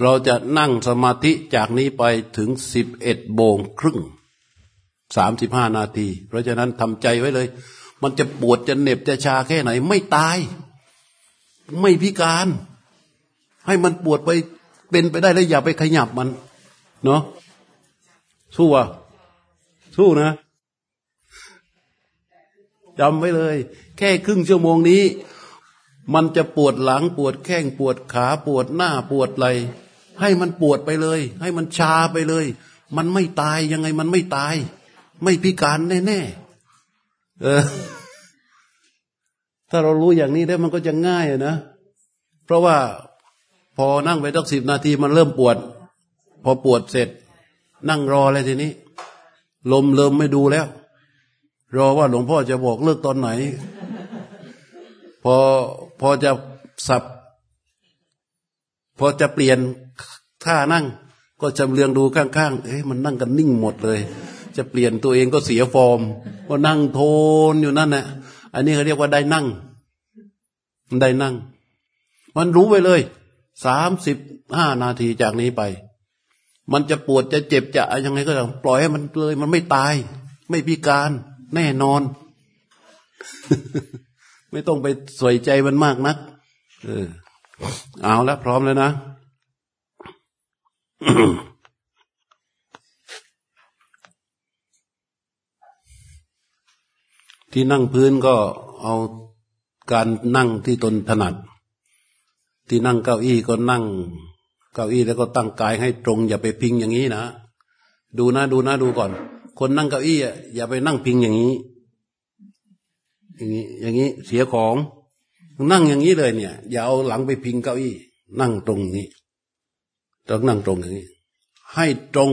เราจะนั่งสมาธิจากนี้ไปถึงสิบเอ็ดโมงครึ่งสามสิบห้านาที เพราะฉะนั้นทำใจไว้เลย มันจะปวดจะเหน็บจะชาแค่ไหน ไม่ตาย ไม่พิการ ให้มันปวดไปเป็นไปได้แล้วอย่าไปขยับมัน เนาะสู้อะสู้นะจำไว้เลย แค่ครึ่งชั่วโมงนี้ มันจะปวดหลังปวดแข้งปวดขาปวดหน้าปวดไหล ให้มันปวดไปเลย ให้มันชาไปเลย มันไม่ตายยังไงมันไม่ตาย ไม่พิการแน่ๆเออ ถ้าเรารู้อย่างนี้ได้มันก็จะง่ายนะเพราะว่าพอนั่งไปสักสิบนาทีมันเริ่มปวด พอปวดเสร็จ นั่งรอเลยทีนี้ ลมเริ่มไม่ดูแล้ว รอว่าหลวงพ่อจะบอกเลิกตอนไหน พอพอจะสับ พอจะเปลี่ยนท่านั่ง ก็จำเลืองดูข้างๆ เอ๊ะมันนั่งกันนิ่งหมดเลย จะเปลี่ยนตัวเองก็เสียฟอร์ม ก็นั่งโทนอยู่นั่นแหละอันนี้เขาเรียกว่าได้นั่ง ได้นั่ง มันรู้ไปเลยสามสิบห้านาทีจากนี้ไป มันจะปวดจะเจ็บจะยังไงก็ตามปล่อยให้มันเลย มันไม่ตาย ไม่พิการแน่นอน ไม่ต้องไปสวยใจมันมากนัก เออ เอาแล้วพร้อมแล้วนะ ที่นั่งพื้นก็เอาการนั่งที่ตนถนัด ที่นั่งเก้าอี้ก็นั่ง เก้าอี้แล้วก็ตั้งกายให้ตรง อย่าไปพิงอย่างนี้นะ ดูนะดูนะดูก่อน คนนั่งเก้าอี้อะอย่าไปนั่งพิงอย่างนี้ อย่างนี้อย่างนี้เสียของ นั่งอย่างนี้เลยเนี่ย อย่าเอาหลังไปพิงเก้าอี้ นั่งตรงนี้ต้องนั่งตรงอย่างนี้ ให้ตรง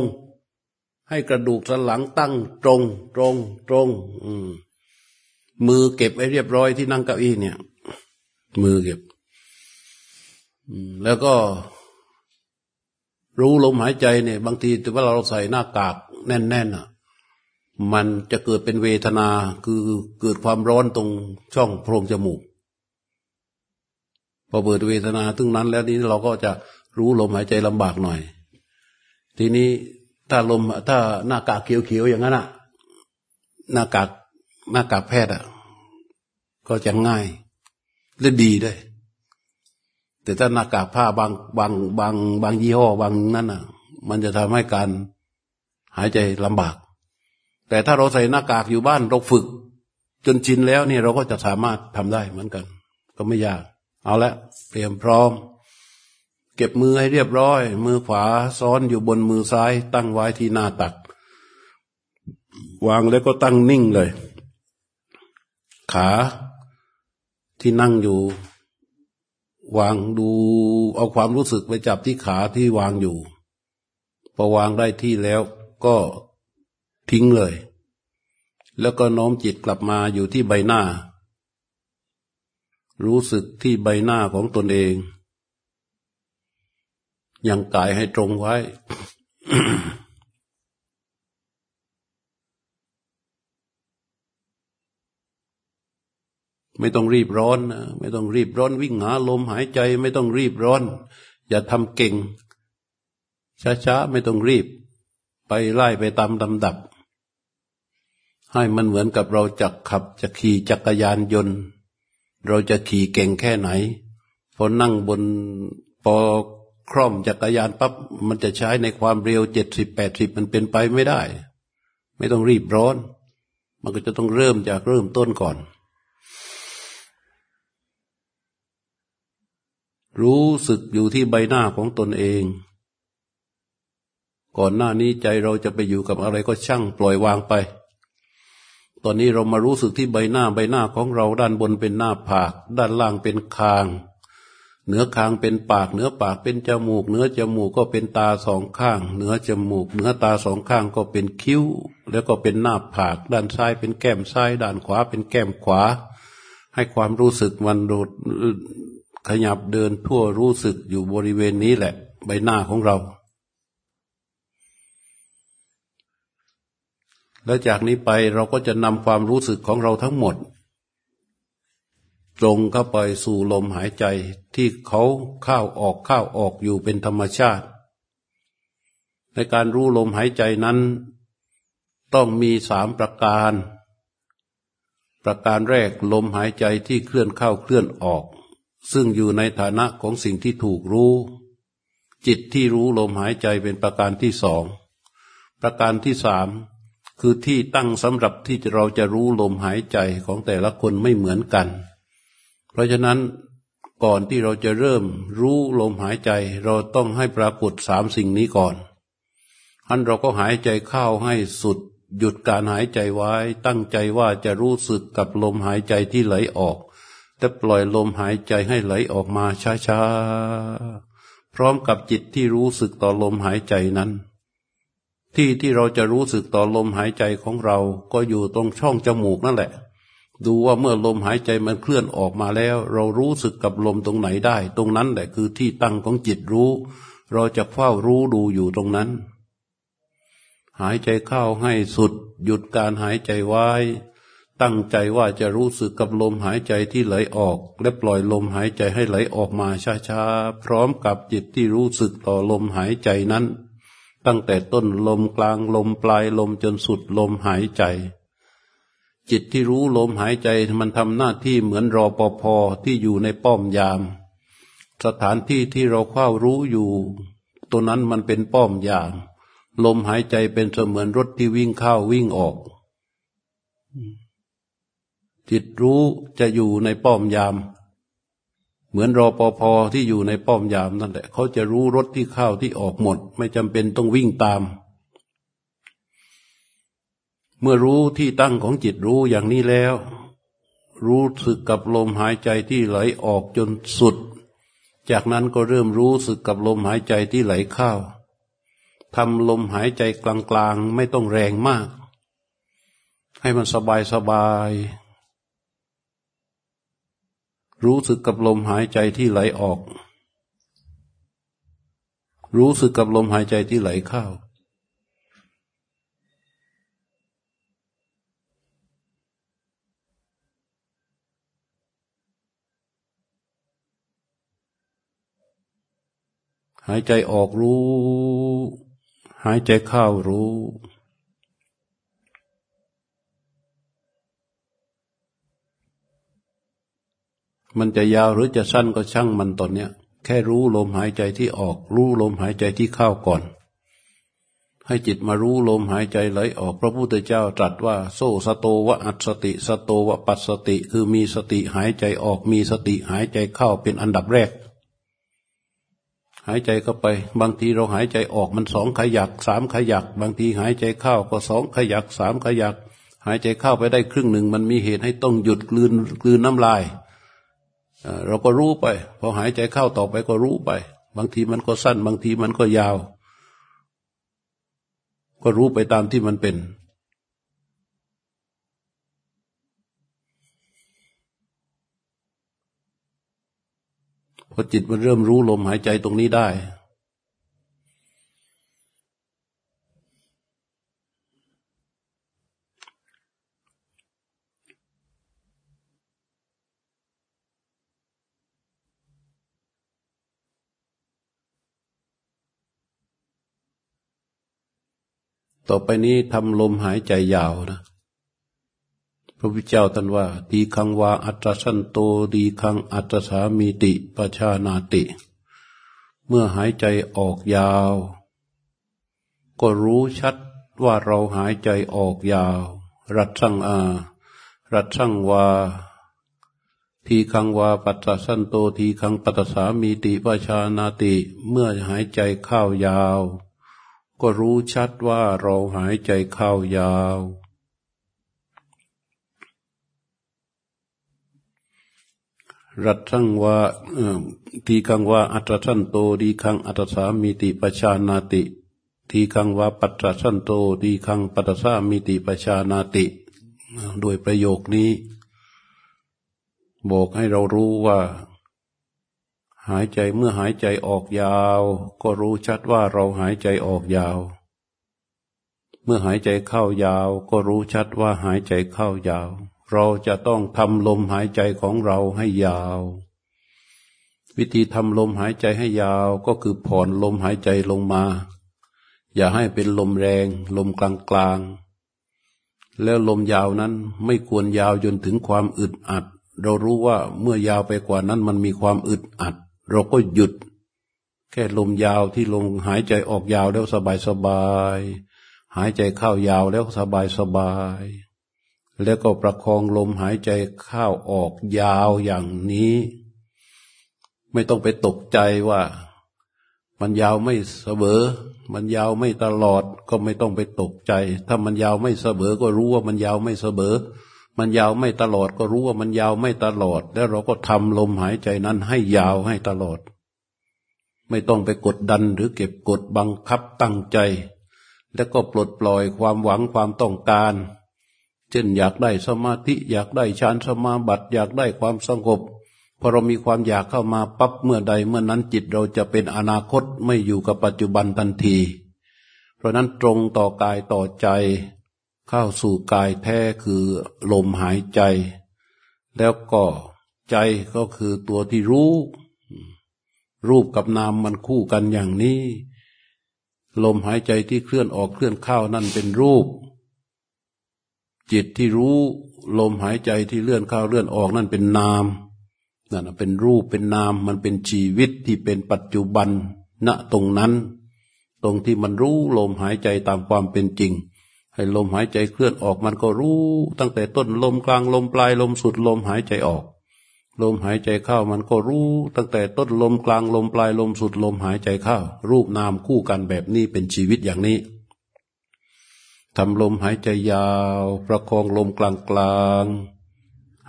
ให้กระดูกสันหลังตั้งตรง ตรง ตรง อืมมือเก็บไว้เรียบร้อยที่นั่งเก้าอี้เนี่ย มือเก็บแล้วก็รู้ลมหายใจเนี่ย บางทีถือว่าเราใส่หน้ากากแน่นๆอะ มันจะเกิดเป็นเวทนาคือเกิดความร้อนตรงช่องโพรงจมูก พอเปิดเวทนาตึงนั้น แล้วนี้เราก็จะรู้ลมหายใจลำบากหน่อย ทีนี้ถ้าลมถ้าหน้ากากเขียวๆอย่างนั้นอะหน้ากากหน้ากากแพทย์อะก็จะง่ายและดีด้วย แต่ถ้าหน้ากากผ้าบางบางบางบางยี่ห้อบางนั่นอะมันจะทำให้การหายใจลำบาก แต่ถ้าเราใส่หน้ากากอยู่บ้านเราฝึก จนชินแล้วเนี่ยเราก็จะสามารถทำได้เหมือนกัน ก็ไม่ยาก เอาละเตรียมพร้อม เก็บมือให้เรียบร้อย มือขวาซ้อนอยู่บนมือซ้าย ตั้งไว้ที่หน้าตัก วางแล้วก็ตั้งนิ่งเลย ขาที่นั่งอยู่ วางดูเอาความรู้สึกไปจับที่ขาที่วางอยู่พอวางได้ที่แล้วก็ทิ้งเลย แล้วก็โน้มจิตกลับมาอยู่ที่ใบหน้า รู้สึกที่ใบหน้าของตนเอง ยังกายให้ตรงไว้ ไม่ต้องรีบร้อนนะไม่ต้องรีบร้อนวิ่งหาลมหายใจ ไม่ต้องรีบร้อน อย่าทำเก่ง ช้าๆ ไม่ต้องรีบ ไปไล่ไปตามลำดับ ให้มันเหมือนกับเราจะขับจะขี่จักรยานยนต์ เราจะขี่เก่งแค่ไหน พอนั่งบนพอคล่อมจักรยานปั๊บมันจะใช้ในความเร็วเจ็ดสิบแปดสิบมันเป็นไปไม่ได้ ไม่ต้องรีบร้อน มันก็จะต้องเริ่มจากเริ่มต้นก่อน รู้สึกอยู่ที่ใบหน้าของตนเอง ก่อนหน้านี้ใจเราจะไปอยู่กับอะไรก็ช่างปล่อยวางไป ตอนนี้เรามารู้สึกที่ใบหน้าใบหน้าของเราด้านบนเป็นหน้าผาก ด้านล่างเป็นคาง เหนือคางเป็นปาก เหนือปากเป็นจมูก เหนือจมูกก็เป็นตาสองข้าง เหนือจมูก เหนือตาสองข้างก็เป็นคิ้ว แล้วก็เป็นหน้าผาก ด้านซ้ายเป็นแก้มซ้าย ด้านขวาเป็นแก้มขวา ให้ความรู้สึกมันโดดขยับเดินทั่วรู้สึกอยู่บริเวณนี้แหละ ใบหน้าของเรา แล้วจากนี้ไปเราก็จะนำความรู้สึกของเราทั้งหมด ตรงเข้าไปสู่ลมหายใจที่เขาเข้าออกเข้าออกอยู่เป็นธรรมชาติ ในการรู้ลมหายใจนั้น ต้องมีสามประการ ประการแรกลมหายใจที่เคลื่อนเข้าเคลื่อนออก ซึ่งอยู่ในฐานะของสิ่งที่ถูกรู้ จิตที่รู้ลมหายใจเป็นประการที่สองประการที่สาม คือที่ตั้งสำหรับที่เราจะรู้ลมหายใจของแต่ละคนไม่เหมือนกัน เพราะฉะนั้นก่อนที่เราจะเริ่มรู้ลมหายใจ เราต้องให้ปรากฏสามสิ่งนี้ก่อนอันเราก็หายใจเข้าให้สุด หยุดการหายใจไว้ ตั้งใจว่าจะรู้สึกกับลมหายใจที่ไหลออก แต่ปล่อยลมหายใจให้ไหลออกมาช้าๆพร้อมกับจิตที่รู้สึกต่อลมหายใจนั้น ที่ที่เราจะรู้สึกต่อลมหายใจของเรา ก็อยู่ตรงช่องจมูกนั่นแหละ ดูว่าเมื่อลมหายใจมันเคลื่อนออกมาแล้ว เรารู้สึกกับลมตรงไหนได้ ตรงนั้นแหละคือที่ตั้งของจิตรู้ เราจะเฝ้ารู้ดูอยู่ตรงนั้น หายใจเข้าให้สุด หยุดการหายใจไว้ ตั้งใจว่าจะรู้สึกกับลมหายใจที่ไหลออก และปล่อยลมหายใจให้ไหลออกมาช้าๆพร้อมกับจิตที่รู้สึกต่อลมหายใจนั้น ตั้งแต่ต้นลมกลางลมปลายลมจนสุดลมหายใจ จิตที่รู้ลมหายใจมันทำหน้าที่เหมือนรอปภที่อยู่ในป้อมยาม สถานที่ที่เราเข้ารู้อยู่ ตัวนั้นมันเป็นป้อมยาม ลมหายใจเป็นเสมือนรถที่วิ่งเข้าวิ่งออก จิตรู้จะอยู่ในป้อมยาม เหมือนรอปภที่อยู่ในป้อมยามนั่นแหละเขาจะรู้รถที่เข้าที่ออกหมด ไม่จำเป็นต้องวิ่งตาม เมื่อรู้ที่ตั้งของจิตรู้อย่างนี้แล้ว รู้สึกกับลมหายใจที่ไหลออกจนสุด จากนั้นก็เริ่มรู้สึกกับลมหายใจที่ไหลเข้าทำลมหายใจกลางๆ ไม่ต้องแรงมาก ให้มันสบายสบาย รู้สึกกับลมหายใจที่ไหลออก รู้สึกกับลมหายใจที่ไหลเข้าหายใจออกรู้ หายใจเข้ารู้ มันจะยาวหรือจะสั้นก็ช่างมันตอนเนี้ย แค่รู้ลมหายใจที่ออก รู้ลมหายใจที่เข้าก่อน ให้จิตมารู้ลมหายใจไหลออกพระพุทธเจ้าตรัสว่า โซสโตวะอัตสติสโตวะปัสสติ คือมีสติหายใจออกมีสติหายใจเข้าเป็นอันดับแรก หายใจเข้าไป บางทีเราหายใจออกมันสองขยักสามขยัก บางทีหายใจเข้าก็สองขยักสามขยัก หายใจเข้าไปได้ครึ่งหนึ่ง มันมีเหตุให้ต้องหยุดกลืนกลืนน้ำลาย เราก็รู้ไป พอหายใจเข้าต่อไปก็รู้ไป บางทีมันก็สั้น บางทีมันก็ยาว ก็รู้ไปตามที่มันเป็น พอจิตมันเริ่มรู้ลมหายใจตรงนี้ได้ ต่อไปนี้ทำลมหายใจยาวนะ พระพุทธเจ้าท่านว่าดีคังวาอัตสันโตดีคังอัตสามีติปชานาติ เมื่อหายใจออกยาว ก็รู้ชัดว่าเราหายใจออกยาว รัดสั่งอา รัดสั่งวา ทีคังวาปัตสันโตทีคังปัตสามีติปชานาติ เมื่อหายใจเข้ายาว ก็รู้ชัดว่าเราหายใจเข้ายาว รัตทังว่าทีคังว่าอัตสันโตดีคังอัตสามีติปชานาติทีคังว่าปัตสันโตดีคังปัตสามีติปชานาติ โดยประโยคนี้ บอกให้เรารู้ว่า หายใจเมื่อหายใจออกยาว ก็รู้ชัดว่าเราหายใจออกยาว เมื่อหายใจเข้ายาว ก็รู้ชัดว่าหายใจเข้ายาว เราจะต้องทำลมหายใจของเราให้ยาว วิธีทำลมหายใจให้ยาวก็คือผ่อนลมหายใจลงมา อย่าให้เป็นลมแรง ลมกลางกลางแล้วลมยาวนั้นไม่ควรยาวจนถึงความอึดอัด เรารู้ว่าเมื่อยาวไปกว่านั้นมันมีความอึดอัด เราก็หยุด แค่ลมยาวที่ลงหายใจออกยาวแล้วสบายสบาย หายใจเข้ายาวแล้วสบายสบาย แล้วก็ประคองลมหายใจเข้าออกยาวอย่างนี้ ไม่ต้องไปตกใจว่า มันยาวไม่เสมอ มันยาวไม่ตลอดก็ไม่ต้องไปตกใจ ถ้ามันยาวไม่เสมอก็รู้ว่ามันยาวไม่เสมอ มันยาวไม่ตลอดก็รู้ว่ามันยาวไม่ตลอด แล้วเราก็ทำลมหายใจนั้นให้ยาวให้ตลอด ไม่ต้องไปกดดันหรือเก็บกดบังคับตั้งใจ แล้วก็ปลดปล่อยความหวังความต้องการ เช่นอยากได้สมาธิอยากได้ฌานสมาบัติอยากได้ความสงบพอเรามีความอยากเข้ามาปั๊บเมื่อใดเมื่อนั้นจิตเราจะเป็นอนาคตไม่อยู่กับปัจจุบันทันที เพราะนั้นตรงต่อกายต่อใจ เข้าสู่กายแท้คือลมหายใจ แล้วก็ใจก็คือตัวที่รู้ รูปกับนามมันคู่กันอย่างนี้ ลมหายใจที่เคลื่อนออกเคลื่อนเข้านั่นเป็นรูป จิตที่รู้ลมหายใจที่เลื่อนเข้าเลื่อนออกนั่นเป็นนามนั่นเป็นรูปเป็นนามมันเป็นชีวิตที่เป็นปัจจุบันณตรงนั้น ตรงที่มันรู้ลมหายใจตามความเป็นจริง ให้ลมหายใจเคลื่อนออกมันก็รู้ ตั้งแต่ต้นลมกลางลมปลายลมสุดลมหายใจออก ลมหายใจเข้ามันก็รู้ ตั้งแต่ต้นลมกลางลมปลายลมสุดลมหายใจเข้า รูปนามคู่กันแบบนี้เป็นชีวิตอย่างนี้ทำลมหายใจยาว ประคองลมกลางกลาง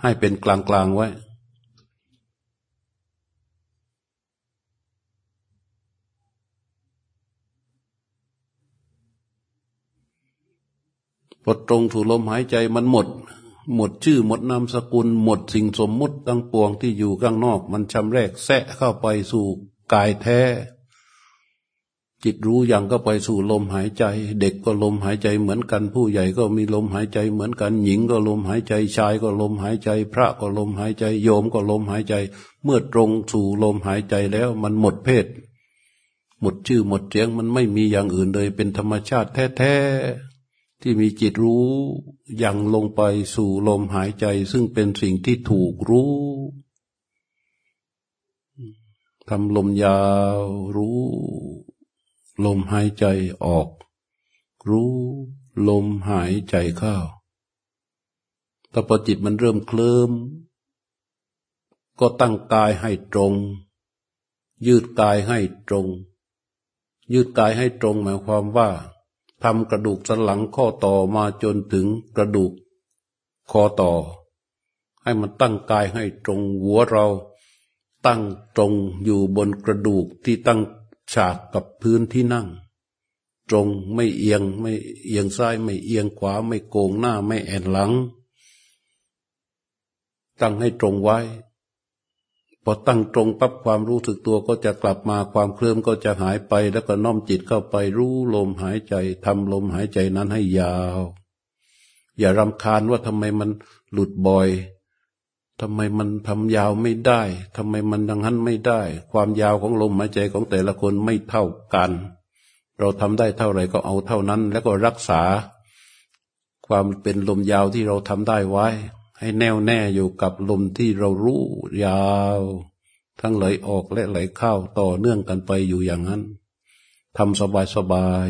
ให้เป็นกลางกลางไว้ พอตรงถูลมหายใจมันหมด หมดชื่อหมดนามสกุล หมดสิ่งสมมุติตั้งปวงที่อยู่ข้างนอก มันชำแรกแทะเข้าไปสู่กายแท้ จิตรู้อย่างก็ไปสู่ลมหายใจ เด็กก็ลมหายใจเหมือนกัน ผู้ใหญ่ก็มีลมหายใจเหมือนกัน หญิงก็ลมหายใจชายก็ลมหายใจ พระก็ลมหายใจ โยมก็ลมหายใจ เมื่อตรงสู่ลมหายใจแล้วมันหมดเพศ หมดชื่อหมดเสียงมันไม่มีอย่างอื่นเลยเป็นธรรมชาติแท้ ที่มีจิตรู้ยังลงไปสู่ลมหายใจ ซึ่งเป็นสิ่งที่ถูกรู้ทำลมยาวรู้ ลมหายใจออก รู้ลมหายใจเข้าถ้าพอจิตมันเริ่มเคลิ้มก็ตั้งกายให้ตรง ยืดกายให้ตรง ยืดกายให้ตรงหมายความว่า ทำกระดูกสันหลังข้อต่อมาจนถึงกระดูกคอต่อ ให้มันตั้งกายให้ตรงหัวเรา ตั้งตรงอยู่บนกระดูกที่ตั้งฉากกับพื้นที่นั่ง ตรงไม่เอียงไม่เอียงซ้ายไม่เอียงขวาไม่โกงหน้าไม่แอนหลัง ตั้งให้ตรงไว้ พอตั้งตรงปั๊บความรู้สึกตัวก็จะกลับมาความเคลื่อนก็จะหายไปแล้วก็น้อมจิตเข้าไปรู้ลมหายใจทำลมหายใจนั้นให้ยาว อย่ารำคาญว่าทำไมมันหลุดบ่อยทำไมมันทำยาวไม่ได้ทำไมมันดังนั้นไม่ได้ ความยาวของลมหายใจของแต่ละคนไม่เท่ากัน เราทำได้เท่าไหร่ก็เอาเท่านั้น แล้วก็รักษา ความเป็นลมยาวที่เราทำได้ไว้ ให้แน่วแน่อยู่กับลมที่เรารู้ยาว ทั้งไหลออกและไหลเข้าต่อเนื่องกันไปอยู่อย่างนั้นทำสบายสบาย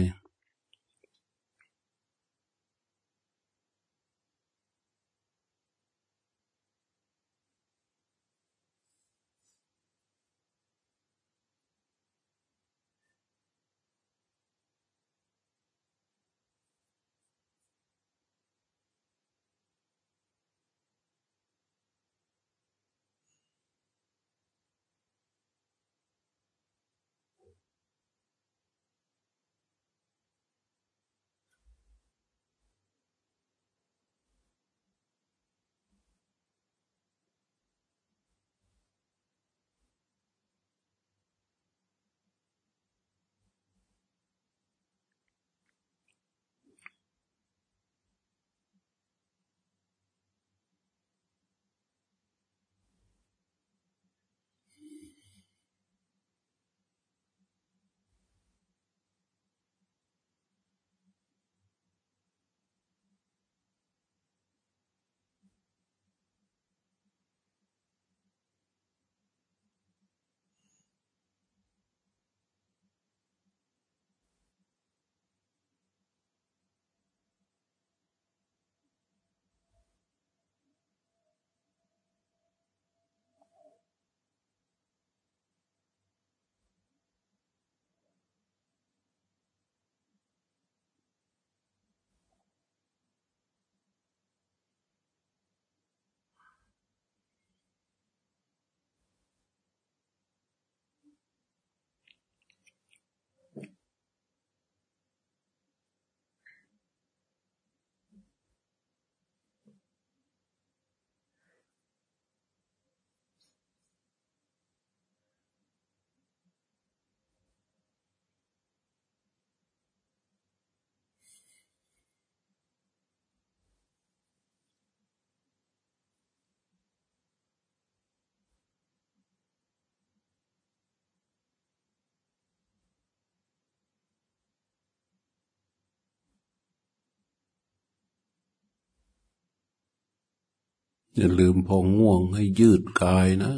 อย่าลืมพองง่วงให้ยืดกายนะ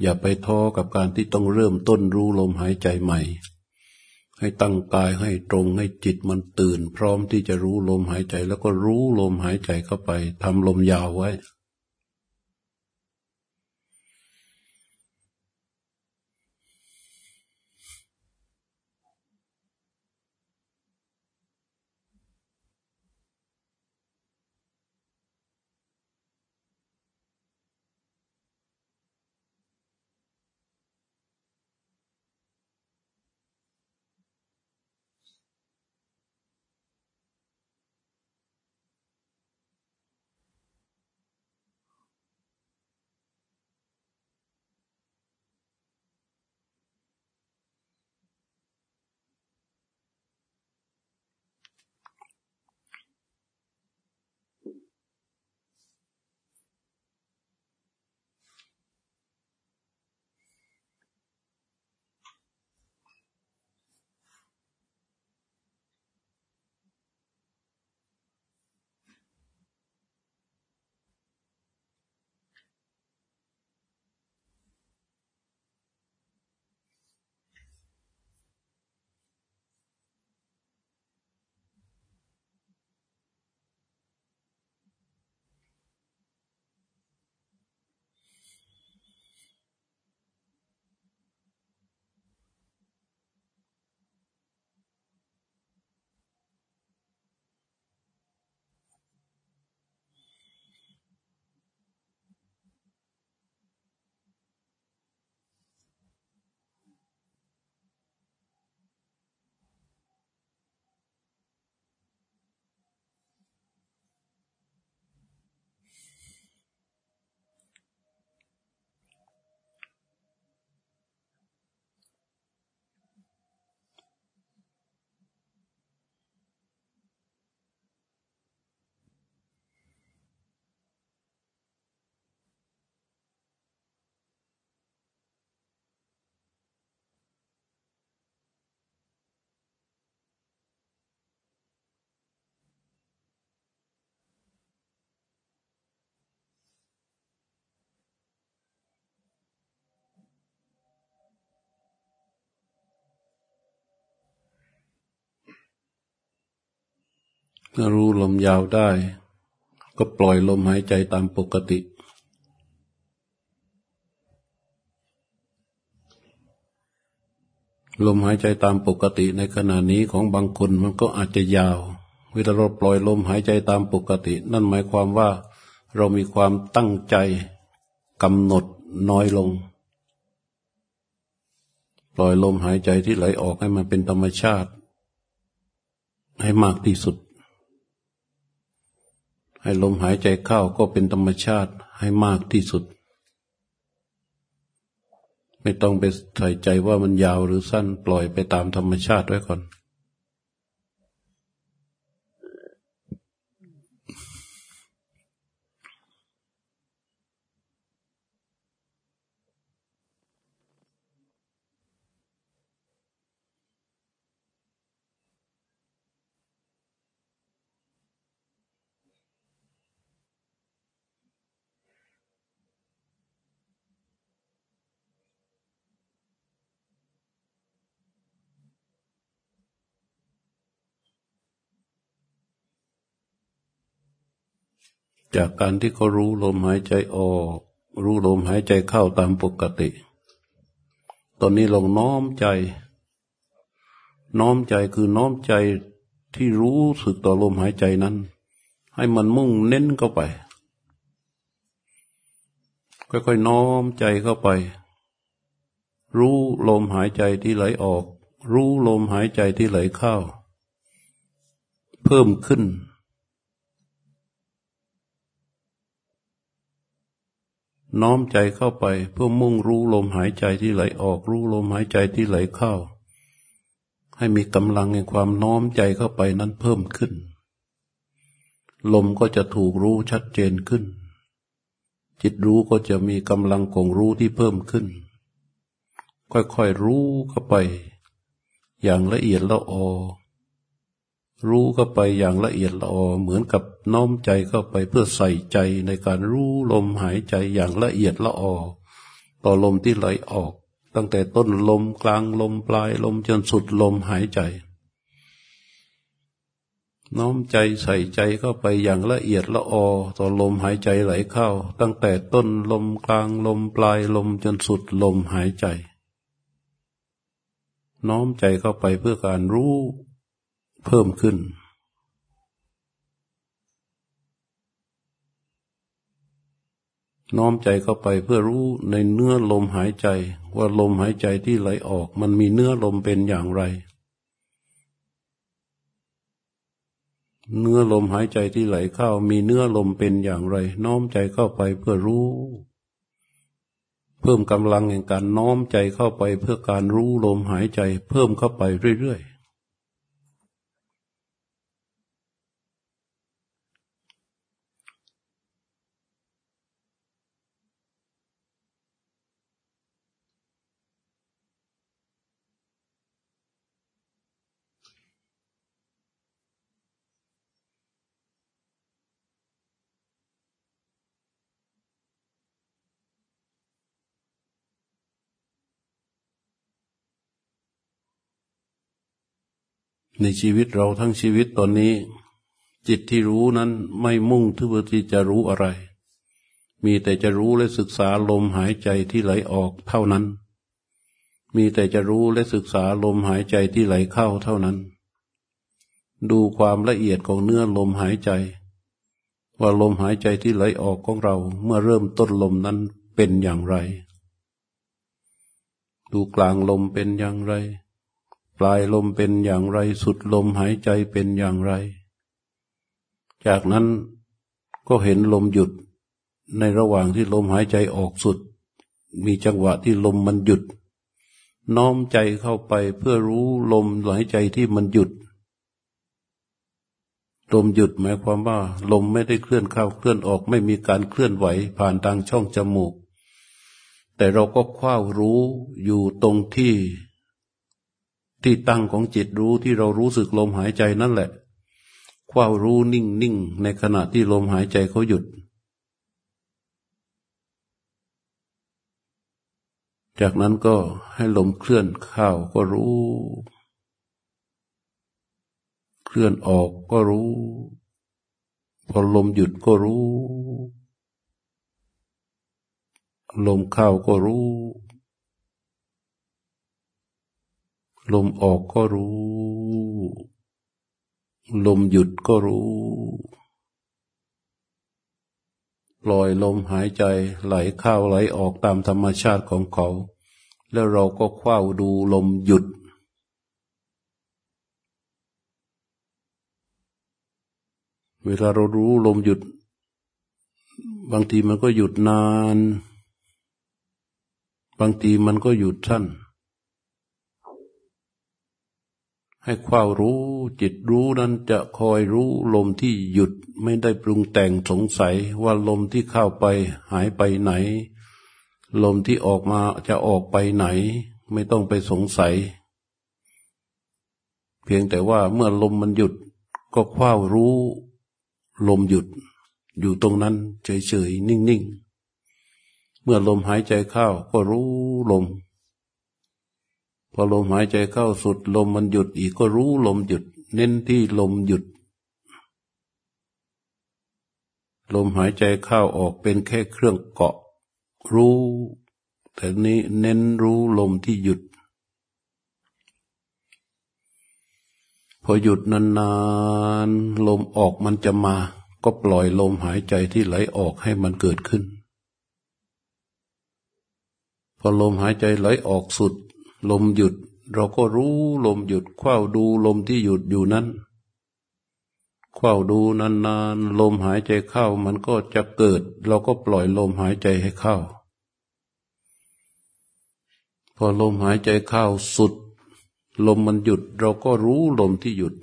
อย่าไปท้อกับการที่ต้องเริ่มต้นรู้ลมหายใจใหม่ ให้ตั้งกายให้ตรงให้จิตมันตื่น พร้อมที่จะรู้ลมหายใจแล้วก็รู้ลมหายใจเข้าไปทำลมยาวไว้ รู้ลมยาวได้ ก็ปล่อยลมหายใจตามปกติ ลมหายใจตามปกติในขณะนี้ของบางคนมันก็อาจจะยาว เวลาเราปล่อยลมหายใจตามปกติ นั่นหมายความว่า เรามีความตั้งใจกำหนดน้อยลง ปล่อยลมหายใจที่ไหลออกให้มันเป็นธรรมชาติ ให้มากที่สุด ให้ลมหายใจเข้าก็เป็นธรรมชาติให้มากที่สุด ไม่ต้องไปใส่ใจว่ามันยาวหรือสั้นปล่อยไปตามธรรมชาติไว้ก่อน จากการที่เขารู้ลมหายใจออก รู้ลมหายใจเข้าตามปกติ ตอนนี้ลองน้อมใจ น้อมใจคือน้อมใจที่รู้สึกต่อลมหายใจนั้น ให้มันมุ่งเน้นเข้าไป ค่อยๆน้อมใจเข้าไป รู้ลมหายใจที่ไหลออก รู้ลมหายใจที่ไหลเข้า เพิ่มขึ้น น้อมใจเข้าไปเพื่อมุ่งรู้ลมหายใจที่ไหลออกรู้ลมหายใจที่ไหลเข้า ให้มีกำลังในความน้อมใจเข้าไปนั้นเพิ่มขึ้น ลมก็จะถูกรู้ชัดเจนขึ้น จิตรู้ก็จะมีกำลังของรู้ที่เพิ่มขึ้น ค่อยๆรู้เข้าไป อย่างละเอียดละออ รู้เข้าไปอย่างละเอียดละออเหมือนกับน้อมใจเข้าไปเพื่อใส่ใจในการรู้ลมหายใจอย่างละเอียดละออต่อลมที่ไหลออก ตั้งแต่ต้นลมกลางลมปลายลมจนสุดลมหายใจ น้อมใจใส่ใจเข้าไปอย่างละเอียดละออต่อลมหายใจไหลเข้า ตั้งแต่ต้นลมกลางลมปลายลมจนสุดลมหายใจ น้อมใจเข้าไปเพื่อการรู้ เพิ่มขึ้น น้อมใจเข้าไปเพื่อรู้ในเนื้อลมหายใจ ว่าลมหายใจที่ไหลออก มันมีเนื้อลมเป็นอย่างไร เนื้อลมหายใจที่ไหลเข้า มีเนื้อลมเป็นอย่างไร น้อมใจเข้าไปเพื่อรู้ เพิ่มกำลังแห่งการน้อมใจเข้าไปเพื่อการรู้ลมหายใจ เพิ่มเข้าไปเรื่อยๆ ในชีวิตเราทั้งชีวิตตอนนี้ จิตที่รู้นั้นไม่มุ่งที่ที่จะรู้อะไร มีแต่จะรู้และศึกษาลมหายใจที่ไหลออกเท่านั้น มีแต่จะรู้และศึกษาลมหายใจที่ไหลเข้าเท่านั้น ดูความละเอียดของเนื้อลมหายใจ ว่าลมหายใจที่ไหลออกของเราเมื่อเริ่มต้นลมนั้นเป็นอย่างไร ดูกลางลมเป็นอย่างไร ปลายลมเป็นอย่างไร สุดลมหายใจเป็นอย่างไร จากนั้นก็เห็นลมหยุด ในระหว่างที่ลมหายใจออกสุด มีจังหวะที่ลมมันหยุด น้อมใจเข้าไปเพื่อรู้ลมหายใจที่มันหยุด ลมหยุดหมายความว่า ลมไม่ได้เคลื่อนเข้าเคลื่อนออกไม่มีการเคลื่อนไหวผ่านทางช่องจมูก แต่เราก็คว้ารู้อยู่ตรงที่ ที่ตั้งของจิตรู้ที่เรารู้สึกลมหายใจนั่นแหละ ความรู้นิ่งนิ่งในขณะที่ลมหายใจเขาหยุด จากนั้นก็ให้ลมเคลื่อนเข้าก็รู้ เคลื่อนออกก็รู้ พอลมหยุดก็รู้ ลมเข้าก็รู้ ลมออกก็รู้ ลมหยุดก็รู้ ปล่อยลมหายใจไหลเข้าไหลออกตามธรรมชาติของเขา แล้วเราก็คว้าดูลมหยุด เวลาเรารู้ลมหยุด บางทีมันก็หยุดนาน บางทีมันก็หยุดสั้น ให้ความรู้จิตรู้นั้นจะคอยรู้ลมที่หยุดไม่ได้ปรุงแต่งสงสัยว่าลมที่เข้าไปหายไปไหน ลมที่ออกมาจะออกไปไหน ไม่ต้องไปสงสัย เพียงแต่ว่าเมื่อลมมันหยุดก็คว้ารู้ ลมหยุด อยู่ตรงนั้นเฉยๆนิ่งๆ เมื่อลมหายใจเข้าก็รู้ลม อลมหายใจเข้าสุด ลมมันหยุดอีกก็รู้ลมหยุด เน้นที่ลมหยุด ลมหายใจเข้าออกเป็นแค่เครื่องเกาะ รู้ แต่นี้เน้นรู้ลมที่หยุด พอหยุดนานๆลมออกมันจะมา ก็ปล่อยลมหายใจที่ไหลออกให้มันเกิดขึ้น พอลมหายใจไหลออกสุด ลมหยุด เราก็รู้ลมหยุดคว้าดูลมที่หยุดอยู่นั้นคว้าดูนานๆลมหายใจเข้ามันก็จะเกิด เราก็ปล่อยลมหายใจให้เข้า พอลมหายใจเข้าสุด ลมมันหยุด เราก็รู้ลมที่หยุด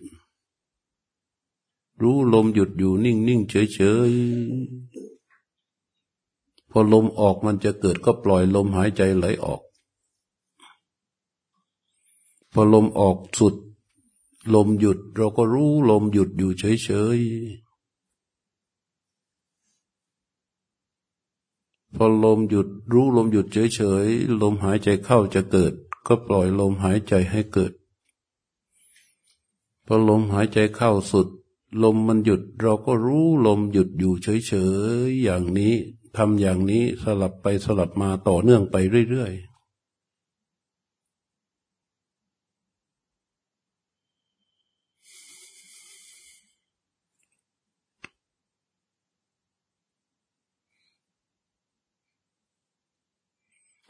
รู้ลมหยุดอยู่นิ่งๆเฉยๆพอลมออกมันจะเกิดก็ปล่อยลมหายใจไหลออก พอลมออกสุด ลมหยุด เราก็รู้ลมหยุดอยู่เฉยๆ พอลมหยุดรู้ลมหยุดเฉยๆ ลมหายใจเข้าจะเกิด ก็ปล่อยลมหายใจให้เกิด พอลมหายใจเข้าสุด ลมมันหยุดเราก็รู้ลมหยุดอยู่เฉยๆ อย่างนี้ทำอย่างนี้สลับไปสลับมาต่อเนื่องไปเรื่อยๆ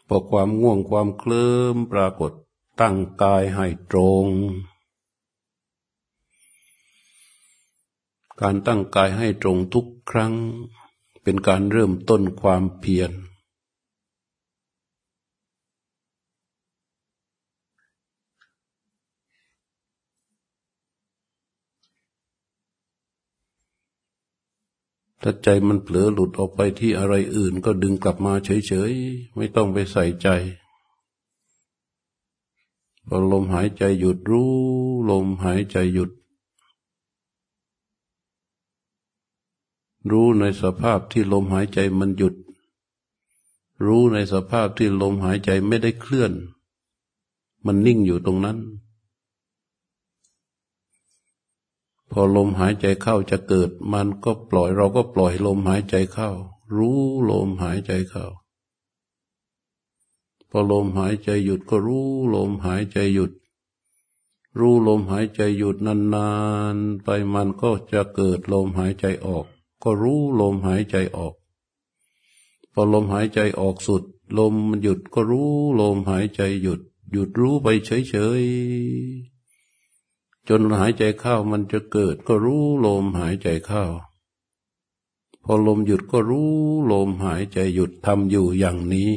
พอความง่วงความเคลิ้มปรากฏตั้งกายให้ตรง การตั้งกายให้ตรงทุกครั้ง เป็นการเริ่มต้นความเพียร ถ้าใจมันเผลอหลุดออกไปที่อะไรอื่น ก็ดึงกลับมาเฉยๆ ไม่ต้องไปใส่ใจ พอลมหายใจหยุดรู้ ลมหายใจหยุด รู้ในสภาพที่ลมหายใจมันหยุด รู้ในสภาพที่ลมหายใจไม่ได้เคลื่อน มันนิ่งอยู่ตรงนั้นพ อลมหายใจเข้าจะเกิด มันก็ปล่อยเราก็ปล่อยลมหายใจเข้า รู้ลมหายใจเข้า พอลมหายใจหยุดก็รู้ลมหายใจหยุด รู้ลมหายใจหยุดนานๆไปมันก็จะเกิดลมหายใจออก ก็รู้ลมหายใจออก พอลมหายใจออกสุด ลมมันหยุดก็รู้ลมหายใจหยุด หยุดรู้ไปเฉยๆ จนหายใจเข้ามันจะเกิด ก็รู้ลมหายใจเข้า พอลมหยุดก็รู้ลมหายใจหยุดทำอยู่อย่างนี้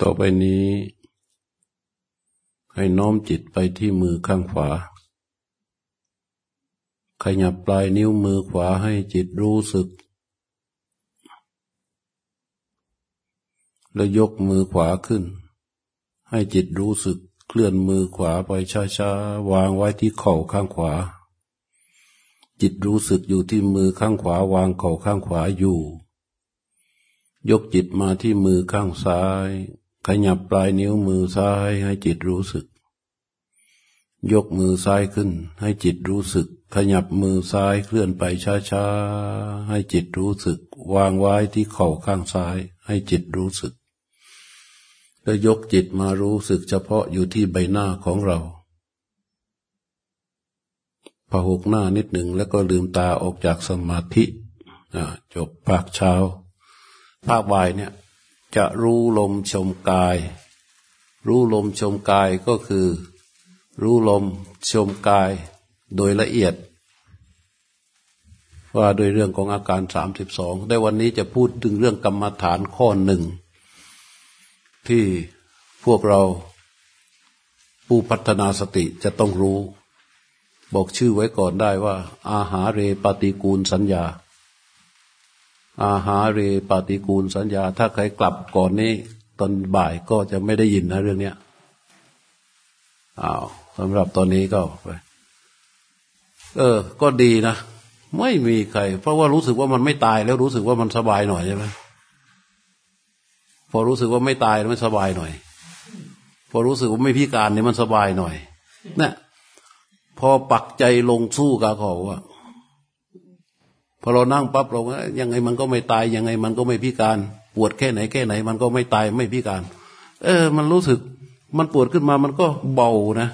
ต่อไปนี้ ให้น้อมจิตไปที่มือข้างขวา ขยับปลายนิ้วมือขวาให้จิตรู้สึก แล้วยกมือขวาขึ้น ให้จิตรู้สึกเคลื่อนมือขวาไปช้าๆ วางไว้ที่เข่าข้างขวา จิตรู้สึกอยู่ที่มือข้างขวาวางเข่าข้างขวาอยู่ยกจิตมาที่มือข้างซ้าย ขยับปลายนิ้วมือซ้ายให้จิตรู้สึก ยกมือซ้ายขึ้น ให้จิตรู้สึก ขยับมือซ้ายเคลื่อนไปช้าๆ ให้จิตรู้สึก วางไว้ที่เข่าข้างซ้าย ให้จิตรู้สึก แล้วยกจิตมารู้สึกเฉพาะอยู่ที่ใบหน้าของเราพหกหน้านิดหนึ่งแล้วก็ลืมตาออกจากสมาธิจบภาคเช้า ภาคบ่ายเนี่ย จะรู้ลมชมกาย รู้ลมชมกายก็คือ รู้ลมชมกายโดยละเอียด ว่าโดยเรื่องของอาการสามสิบสองได้วันนี้จะพูดถึงเรื่องกรรมฐานข้อหนึ่ง ที่พวกเราผู้พัฒนาสติจะต้องรู้ บอกชื่อไว้ก่อนได้ว่า อาหาเรปฏิกูลสัญญา อาหาเรปฏิกูลสัญญา ถ้าใครกลับก่อนนี้ตอนบ่ายก็จะไม่ได้ยินนะเรื่องเนี้ยอ้าวสำหรับตอนนี้ก็ไปเออ ก็ดีนะ ไม่มีใคร เพราะว่ารู้สึกว่ามันไม่ตายแล้วรู้สึกว่ามันสบายหน่อยใช่ไหมพอรู้สึกว่าไม่ตายแล้วมันสบายหน่อย พอรู้สึกว่าไม่พิการเนี่ยมันสบายหน่อยเนี่ยพอปักใจลงสู้กับเขาอะ พอเรานั่งปั๊บเรายังไงมันก็ไม่ตายยังไงมันก็ไม่พิการ ปวดแค่ไหนแค่ไหน มันก็ไม่ตายไม่พิการ เออ มันรู้สึก มันปวดขึ้นมามันก็เบานะ